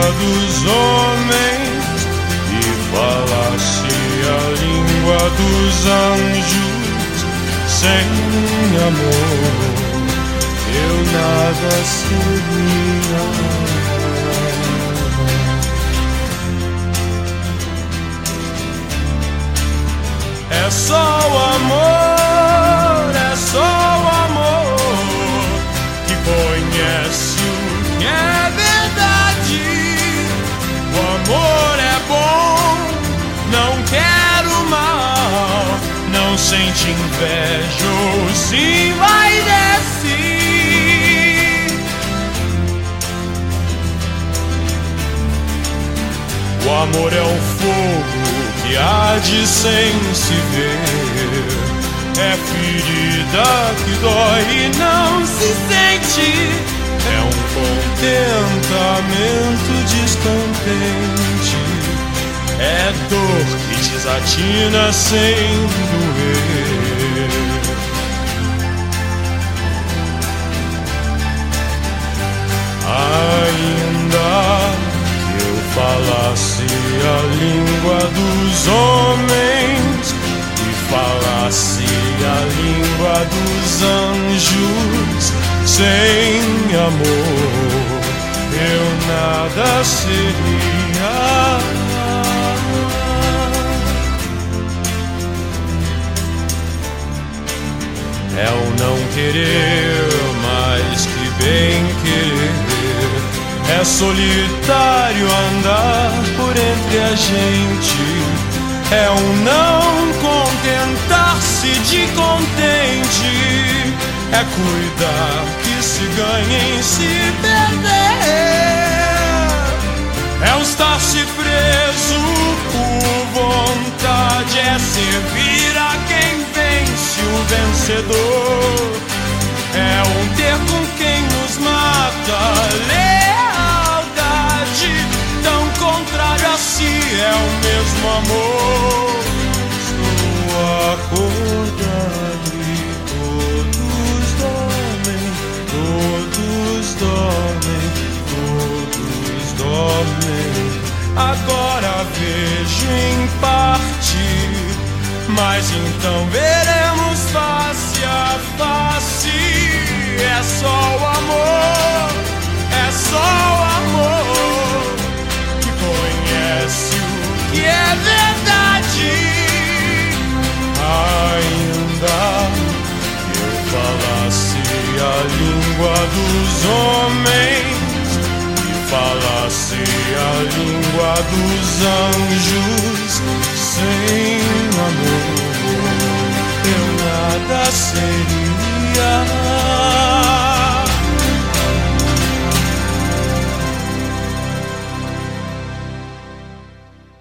dos homens e falasse a língua dos anjos sem amor, eu nada seria. É só o amor, é só o amor que conhece o que é sente inveja se vai descer. O amor é um fogo que arde sem se ver. É ferida que dói e não se sente. É um contentamento descontente. É dor que desatina sem doer. Ainda falasse a língua dos homens e falasse a língua dos anjos, sem amor eu nada seria. É o não querer mais que bem querer é solitário andar por entre a gente. É um não contentar-se de contente. É cuidar que se ganha em se perder. Vencedor. É um ter com quem nos mata contrário a si é o mesmo amor. Estou acordado e todos dormem, todos dormem, todos dormem. Agora vejo em parte, mas então veremos face a face. É só o amor, é só o amor conhece o que é verdade. Ainda que eu falasse a língua dos homens e falasse a língua dos anjos,